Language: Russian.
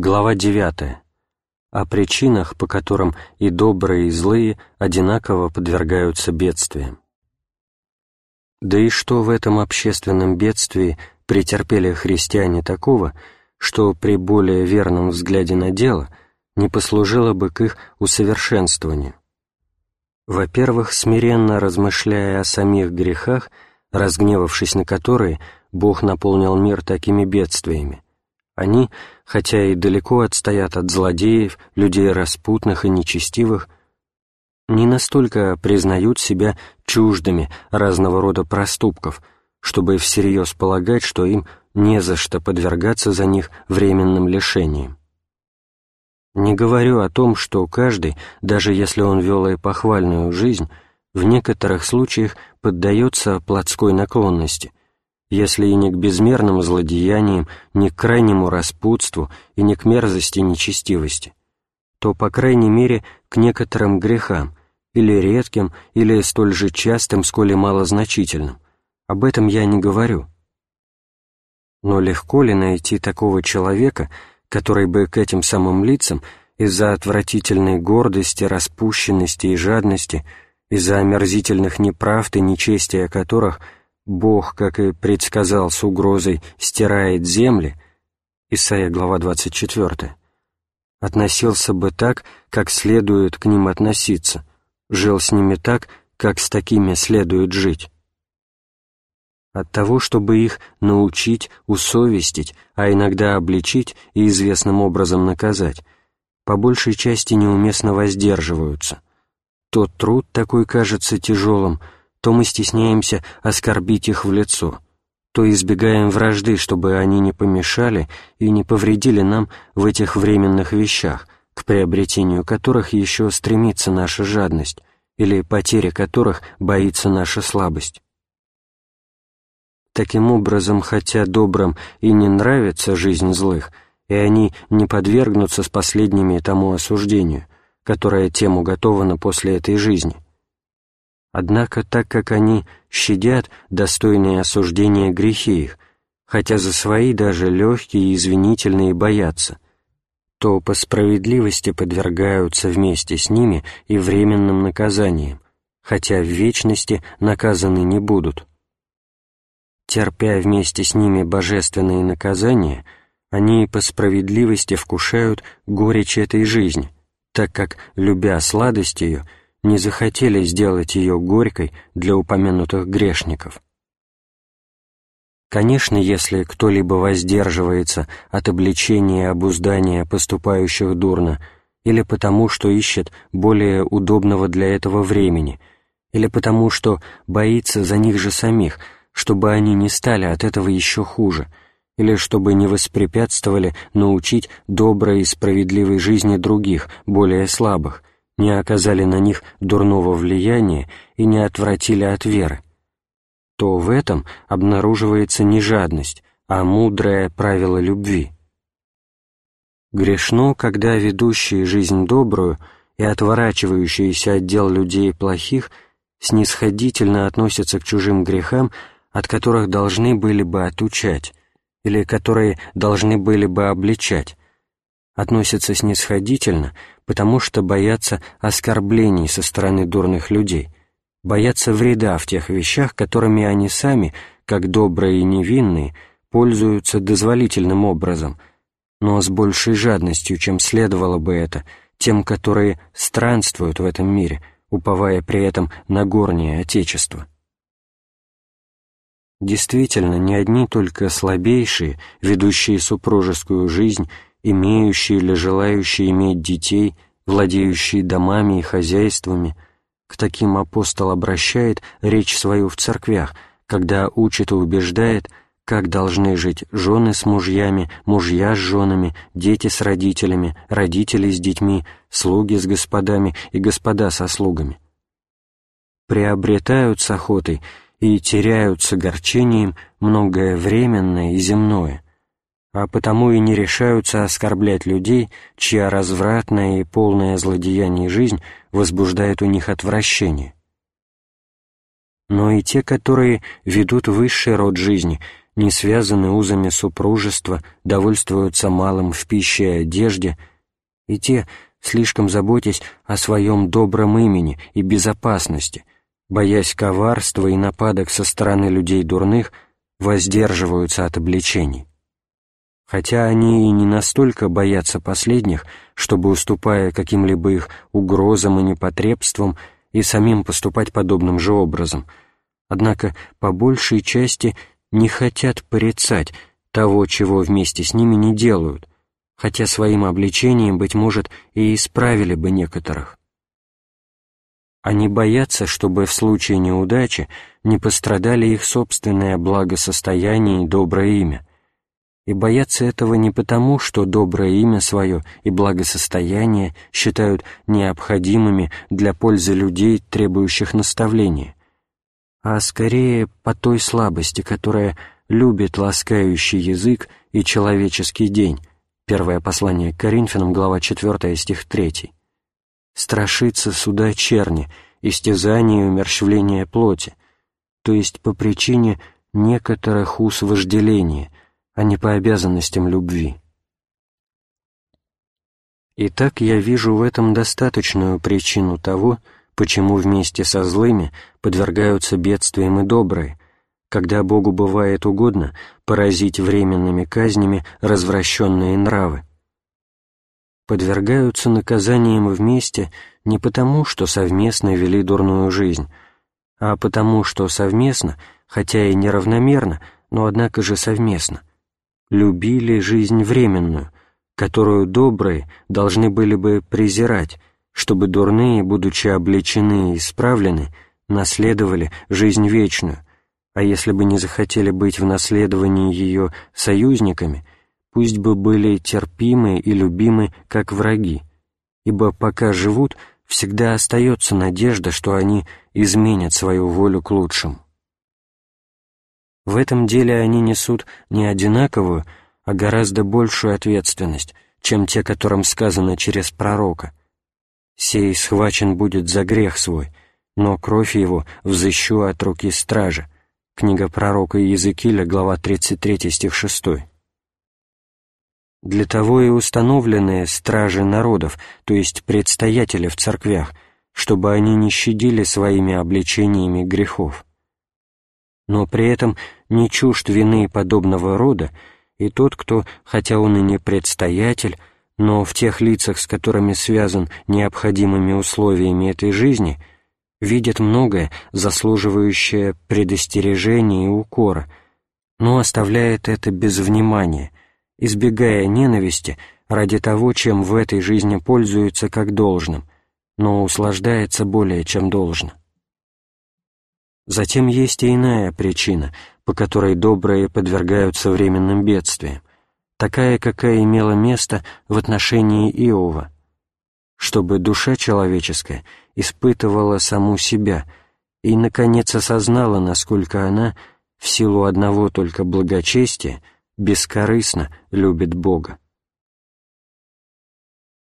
Глава 9. О причинах, по которым и добрые, и злые одинаково подвергаются бедствиям. Да и что в этом общественном бедствии претерпели христиане такого, что при более верном взгляде на дело не послужило бы к их усовершенствованию? Во-первых, смиренно размышляя о самих грехах, разгневавшись на которые, Бог наполнил мир такими бедствиями, они, хотя и далеко отстоят от злодеев, людей распутных и нечестивых, не настолько признают себя чуждыми разного рода проступков, чтобы всерьез полагать, что им не за что подвергаться за них временным лишением. Не говорю о том, что каждый, даже если он вел и похвальную жизнь, в некоторых случаях поддается плотской наклонности, если и не к безмерным злодеяниям, не к крайнему распутству и не к мерзости нечестивости, то, по крайней мере, к некоторым грехам, или редким, или столь же частым, сколь и малозначительным. Об этом я не говорю. Но легко ли найти такого человека, который бы к этим самым лицам из-за отвратительной гордости, распущенности и жадности, из-за омерзительных неправд и нечестия которых – Бог, как и предсказал с угрозой, стирает земли, Исайя, глава 24, относился бы так, как следует к ним относиться, жил с ними так, как с такими следует жить. От того, чтобы их научить, усовестить, а иногда обличить и известным образом наказать, по большей части неуместно воздерживаются. Тот труд такой кажется тяжелым — то мы стесняемся оскорбить их в лицо, то избегаем вражды, чтобы они не помешали и не повредили нам в этих временных вещах, к приобретению которых еще стремится наша жадность или потеря которых боится наша слабость. Таким образом, хотя добрым и не нравится жизнь злых, и они не подвергнутся с последними тому осуждению, которое тем уготовано после этой жизни – Однако, так как они щадят достойные осуждения грехи их, хотя за свои даже легкие и извинительные боятся, то по справедливости подвергаются вместе с ними и временным наказаниям, хотя в вечности наказаны не будут. Терпя вместе с ними божественные наказания, они по справедливости вкушают горечь этой жизни, так как, любя сладость ее, не захотели сделать ее горькой для упомянутых грешников. Конечно, если кто-либо воздерживается от обличения и обуздания поступающих дурно, или потому, что ищет более удобного для этого времени, или потому, что боится за них же самих, чтобы они не стали от этого еще хуже, или чтобы не воспрепятствовали научить доброй и справедливой жизни других, более слабых, не оказали на них дурного влияния и не отвратили от веры, то в этом обнаруживается не жадность, а мудрое правило любви. Грешно, когда ведущие жизнь добрую и отворачивающиеся от дел людей плохих снисходительно относятся к чужим грехам, от которых должны были бы отучать, или которые должны были бы обличать, относятся снисходительно, потому что боятся оскорблений со стороны дурных людей, боятся вреда в тех вещах, которыми они сами, как добрые и невинные, пользуются дозволительным образом, но с большей жадностью, чем следовало бы это, тем, которые странствуют в этом мире, уповая при этом на горнее Отечество. Действительно, не одни только слабейшие, ведущие супружескую жизнь, имеющие или желающие иметь детей, владеющие домами и хозяйствами, к таким апостол обращает речь свою в церквях, когда учит и убеждает, как должны жить жены с мужьями, мужья с женами, дети с родителями, родители с детьми, слуги с господами и господа со слугами. Приобретают с охотой и теряют с огорчением многое временное и земное – а потому и не решаются оскорблять людей, чья развратная и полная злодеяний жизнь возбуждает у них отвращение. Но и те, которые ведут высший род жизни, не связаны узами супружества, довольствуются малым в пище и одежде, и те, слишком заботясь о своем добром имени и безопасности, боясь коварства и нападок со стороны людей дурных, воздерживаются от обличений. Хотя они и не настолько боятся последних, чтобы, уступая каким-либо их угрозам и непотребствам, и самим поступать подобным же образом, однако по большей части не хотят порицать того, чего вместе с ними не делают, хотя своим обличением, быть может, и исправили бы некоторых. Они боятся, чтобы в случае неудачи не пострадали их собственное благосостояние и доброе имя, и боятся этого не потому, что доброе имя свое и благосостояние считают необходимыми для пользы людей, требующих наставления, а скорее по той слабости, которая любит ласкающий язык и человеческий день, Первое послание к Коринфянам, глава 4, стих 3. Страшится суда черни, истязания и умерщвления плоти, то есть по причине некоторых уз вожделения, а не по обязанностям любви. Итак, я вижу в этом достаточную причину того, почему вместе со злыми подвергаются бедствиям и добрые, когда Богу бывает угодно поразить временными казнями развращенные нравы. Подвергаются наказаниям вместе не потому, что совместно вели дурную жизнь, а потому, что совместно, хотя и неравномерно, но однако же совместно, любили жизнь временную, которую добрые должны были бы презирать, чтобы дурные, будучи обличены и исправлены, наследовали жизнь вечную, а если бы не захотели быть в наследовании ее союзниками, пусть бы были терпимы и любимы, как враги, ибо пока живут, всегда остается надежда, что они изменят свою волю к лучшему. В этом деле они несут не одинаковую, а гораздо большую ответственность, чем те, которым сказано через пророка. «Сей схвачен будет за грех свой, но кровь его взыщу от руки стража», Книга пророка Иезекииля, глава 33, стих 6. Для того и установлены стражи народов, то есть предстоятели в церквях, чтобы они не щадили своими обличениями грехов. Но при этом не чужд вины подобного рода и тот, кто, хотя он и не предстоятель, но в тех лицах, с которыми связан необходимыми условиями этой жизни – видит многое, заслуживающее предостережения и укора, но оставляет это без внимания, избегая ненависти ради того, чем в этой жизни пользуется как должным, но услаждается более чем должно. Затем есть и иная причина, по которой добрые подвергаются временным бедствиям, такая, какая имела место в отношении Иова, чтобы душа человеческая — испытывала саму себя и, наконец, осознала, насколько она, в силу одного только благочестия, бескорыстно любит Бога.